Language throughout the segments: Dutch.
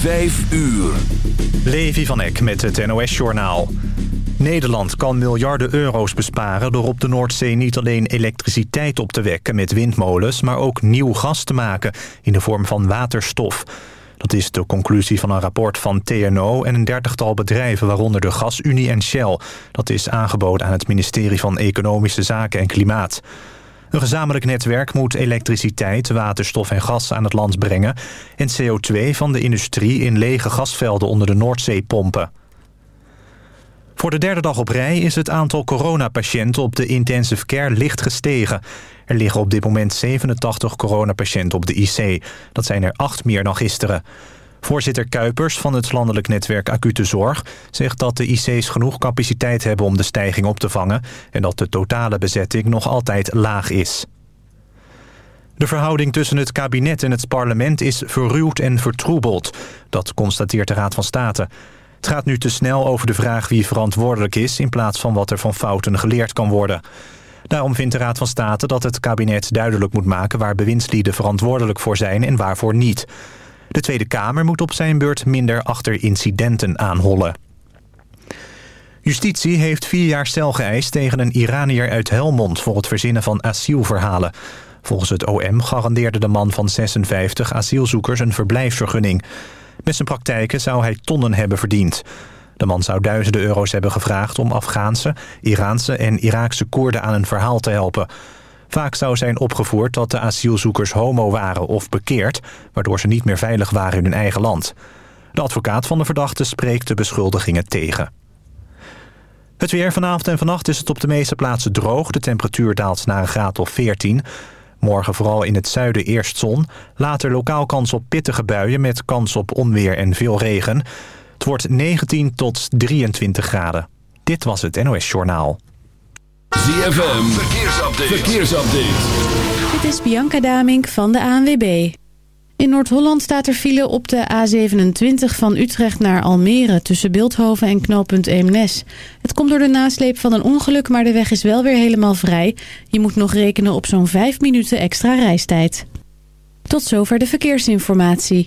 Vijf uur. Levi van Eck met het NOS-journaal. Nederland kan miljarden euro's besparen door op de Noordzee niet alleen elektriciteit op te wekken met windmolens, maar ook nieuw gas te maken in de vorm van waterstof. Dat is de conclusie van een rapport van TNO en een dertigtal bedrijven, waaronder de Gasunie en Shell. Dat is aangeboden aan het ministerie van Economische Zaken en Klimaat. Een gezamenlijk netwerk moet elektriciteit, waterstof en gas aan het land brengen... en CO2 van de industrie in lege gasvelden onder de Noordzee pompen. Voor de derde dag op rij is het aantal coronapatiënten op de intensive care licht gestegen. Er liggen op dit moment 87 coronapatiënten op de IC. Dat zijn er acht meer dan gisteren. Voorzitter Kuipers van het landelijk netwerk Acute Zorg... zegt dat de IC's genoeg capaciteit hebben om de stijging op te vangen... en dat de totale bezetting nog altijd laag is. De verhouding tussen het kabinet en het parlement is verruwd en vertroebeld. Dat constateert de Raad van State. Het gaat nu te snel over de vraag wie verantwoordelijk is... in plaats van wat er van fouten geleerd kan worden. Daarom vindt de Raad van State dat het kabinet duidelijk moet maken... waar bewindslieden verantwoordelijk voor zijn en waarvoor niet... De Tweede Kamer moet op zijn beurt minder achter incidenten aanhollen. Justitie heeft vier jaar cel geëist tegen een Iranier uit Helmond... voor het verzinnen van asielverhalen. Volgens het OM garandeerde de man van 56 asielzoekers een verblijfsvergunning. Met zijn praktijken zou hij tonnen hebben verdiend. De man zou duizenden euro's hebben gevraagd om Afghaanse, Iraanse en Iraakse Koerden aan een verhaal te helpen... Vaak zou zijn opgevoerd dat de asielzoekers homo waren of bekeerd... waardoor ze niet meer veilig waren in hun eigen land. De advocaat van de verdachte spreekt de beschuldigingen tegen. Het weer vanavond en vannacht is het op de meeste plaatsen droog. De temperatuur daalt naar een graad of 14. Morgen vooral in het zuiden eerst zon. Later lokaal kans op pittige buien met kans op onweer en veel regen. Het wordt 19 tot 23 graden. Dit was het NOS Journaal. ZFM, verkeersupdate. verkeersupdate. Dit is Bianca Damink van de ANWB. In Noord-Holland staat er file op de A27 van Utrecht naar Almere... tussen Beeldhoven en knooppunt Eemnes. Het komt door de nasleep van een ongeluk, maar de weg is wel weer helemaal vrij. Je moet nog rekenen op zo'n 5 minuten extra reistijd. Tot zover de verkeersinformatie.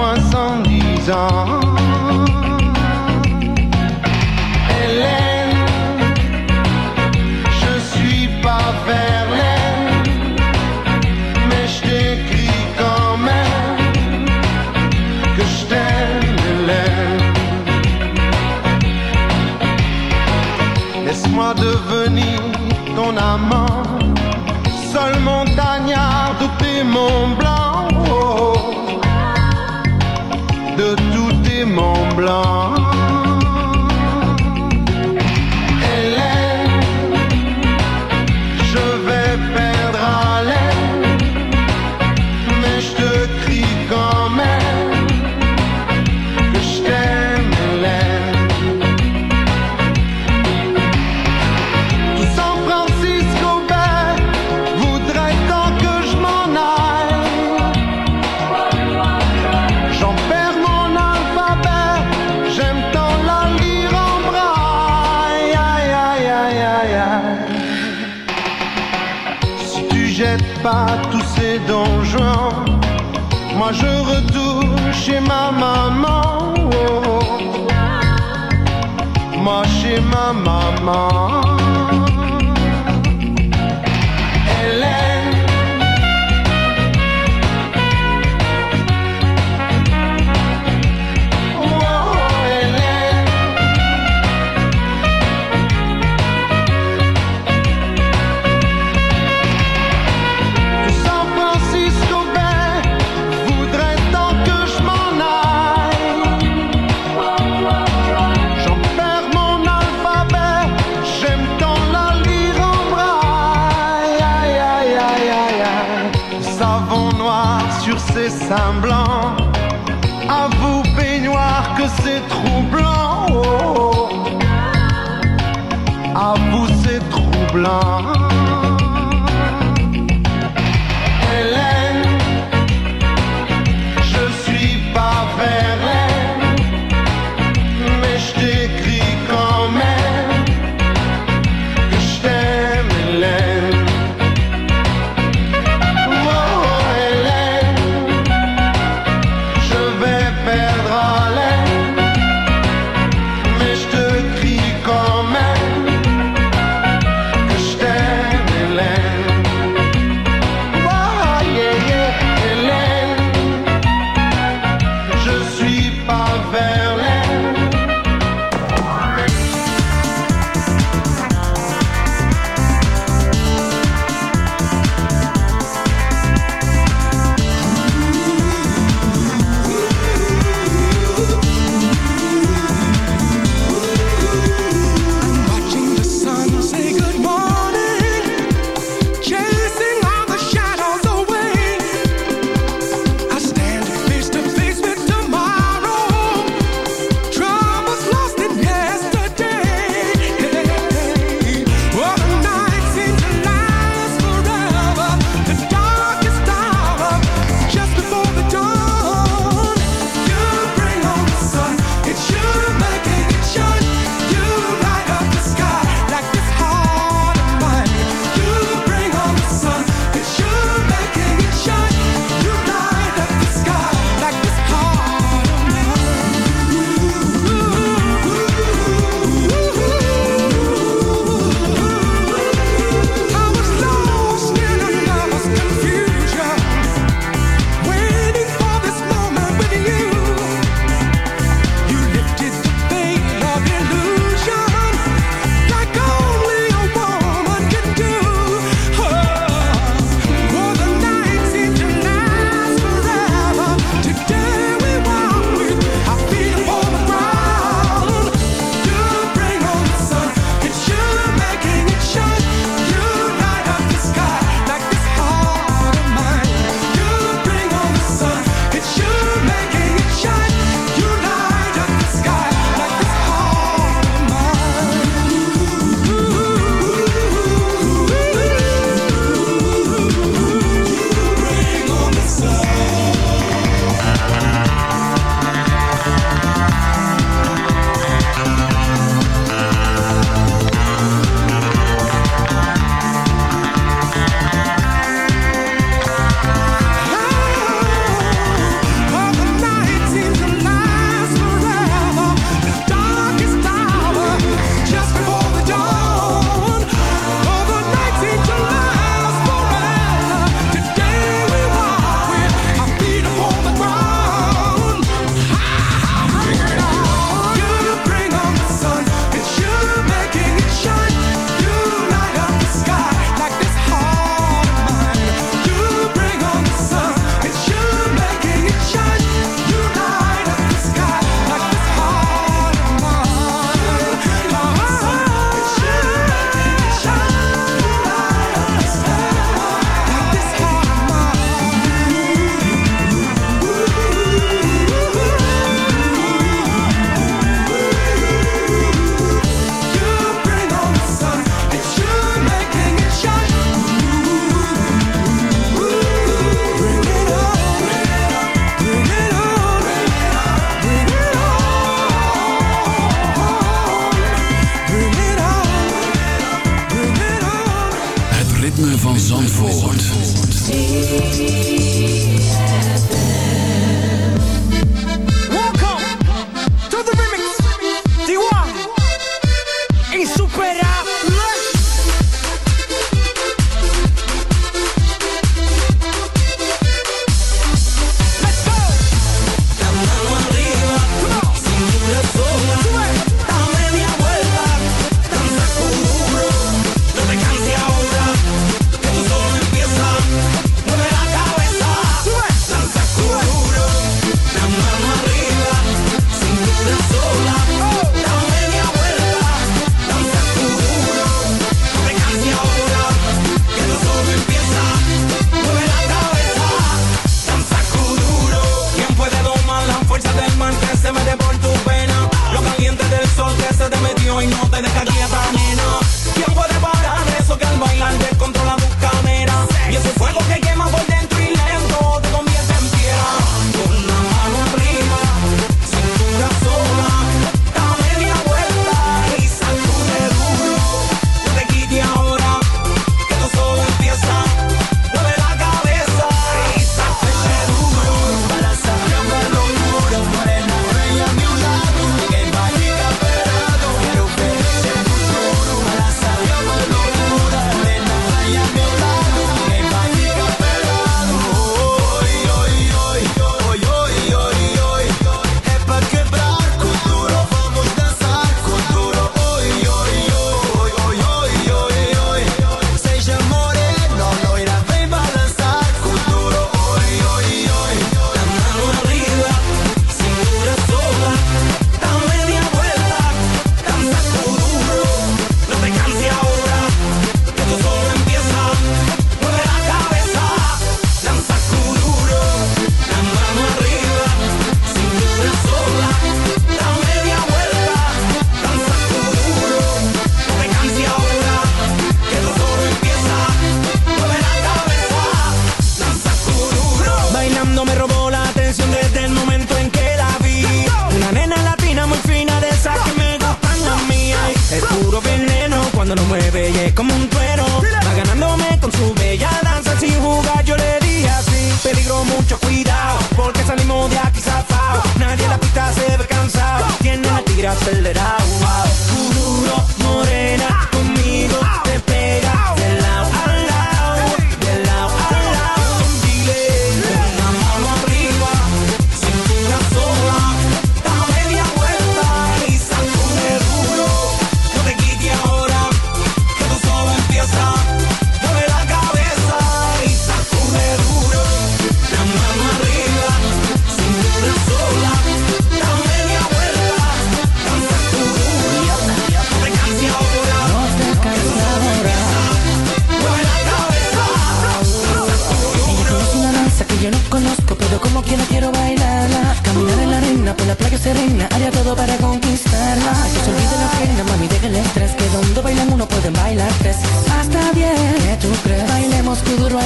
moins 110 ans. Hélène, je suis pas Verlaine, mais je t'écris quand même que je t'aime, Hélène. Laisse-moi devenir ton amant Mom. blanc.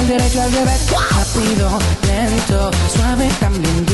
Derecho, al revés. Rápido, lento, suave, también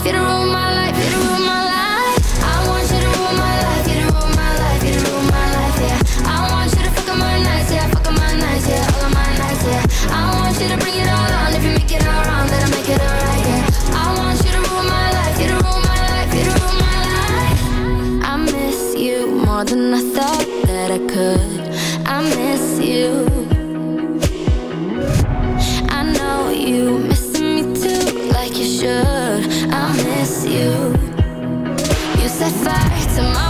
if you my life to my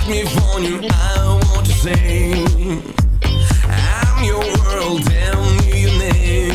Let me phone you, I want to I'm your world, tell me your name.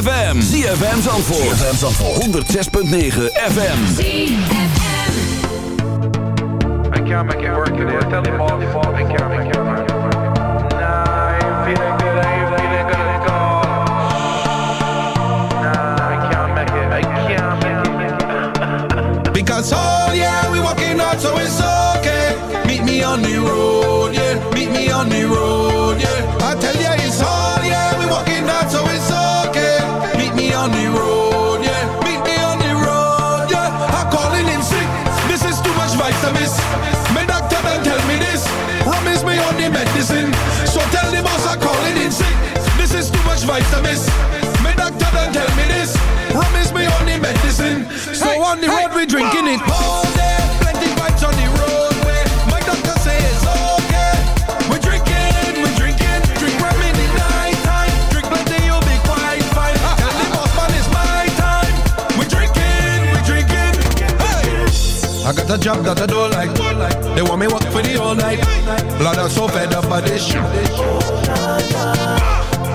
ZFM. ZFM Zandvoort. ZFM Zandvoort. 106.9 FM. ZFM. I can't make it work today. I tell you all, I can't make it work. Nah, I'm feeling advice I miss. My doctor don't tell me this. Rum is my only medicine. So hey, on the hey, road we drinking it all day. Plenty vibes on the roadway. My doctor say it's okay. We drinking, we drinking. Drink rum in the night time. Drink plenty, you'll be quite fine. Tell the boss man it's my time. We drinking, we drinking. Hey. I got a job that I don't like. They want me work for the all night. Blood, are so fed up by this shit.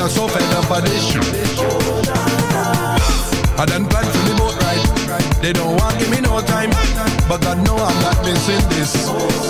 I'm so fed up of this shit. I done planned for the boat ride. They don't want give me no time, but God know I'm not missing this.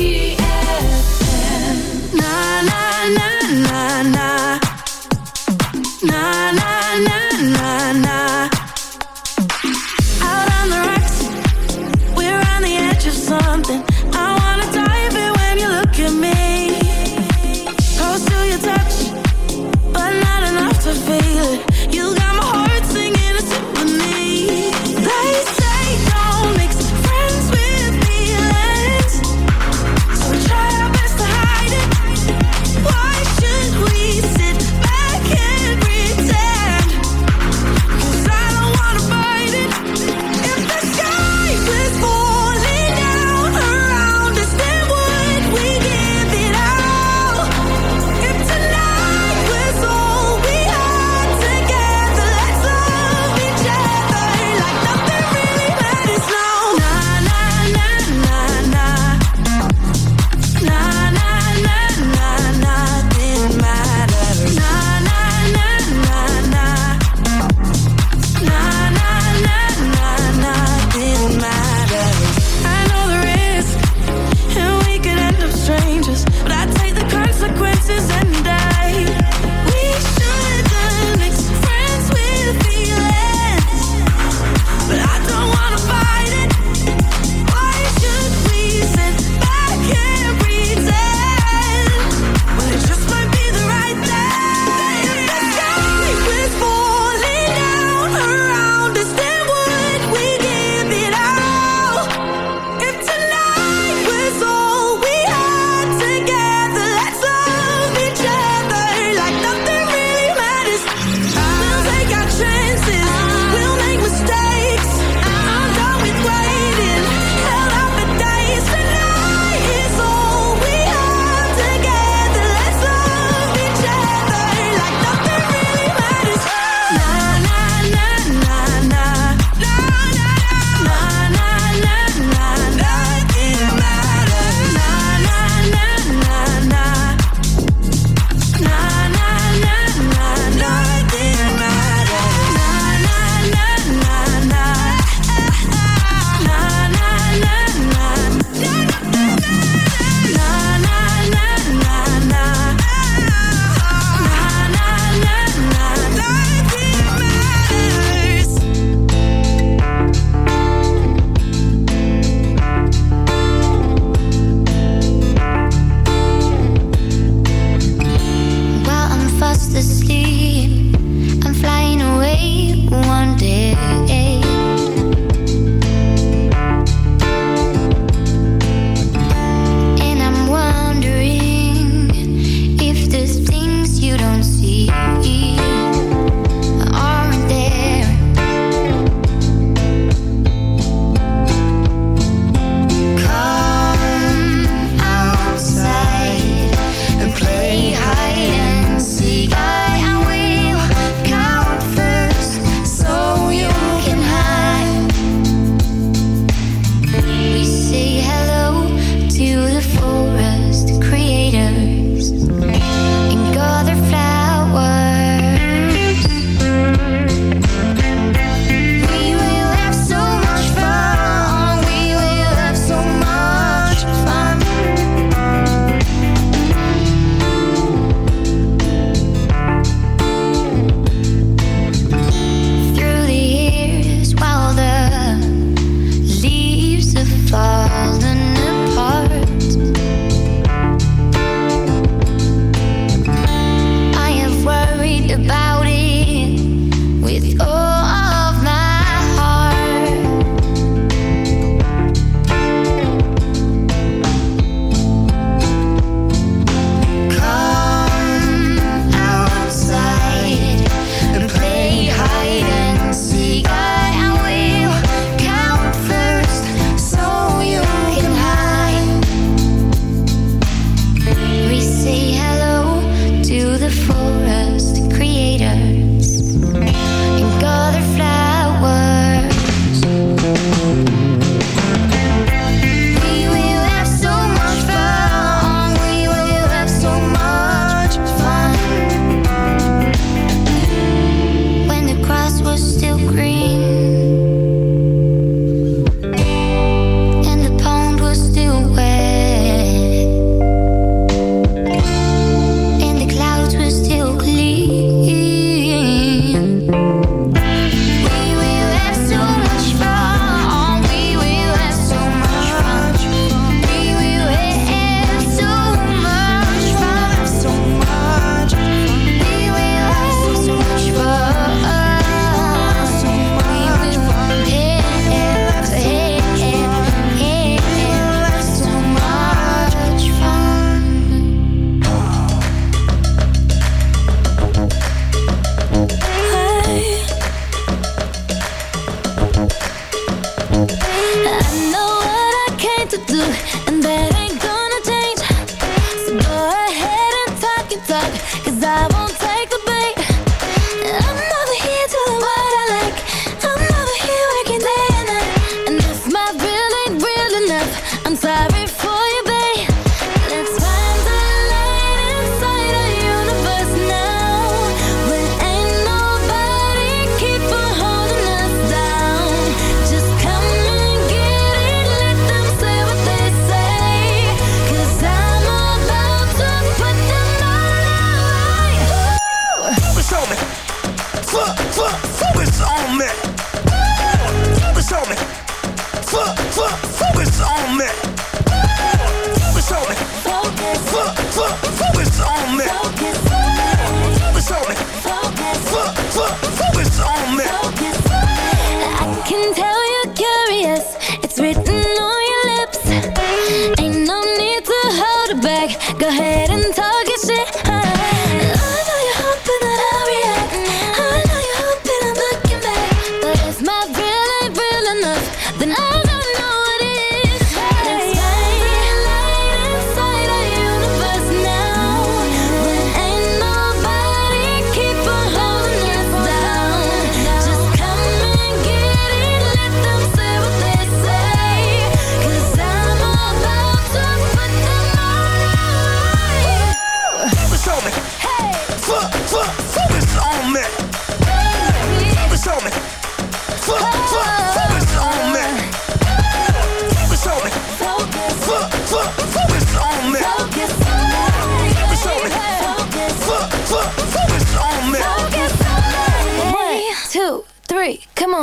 the sea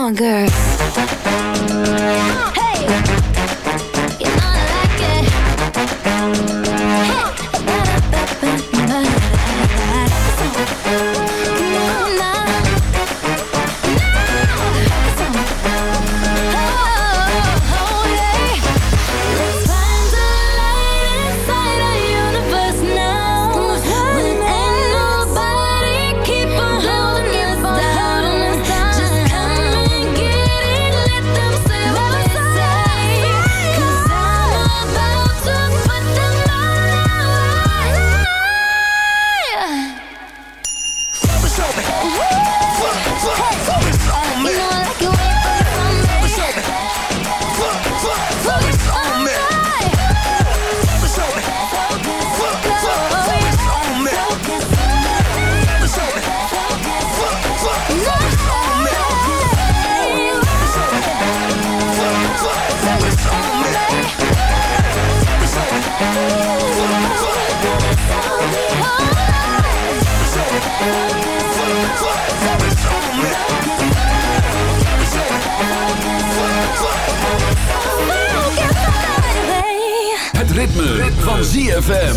longer. ritme, ritme. van ZFM.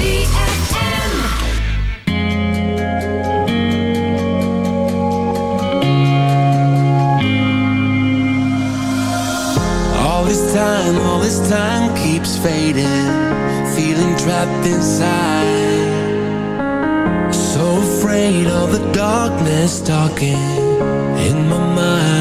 All this time, all this time keeps fading. Feeling trapped inside. So afraid of the darkness talking in my mind.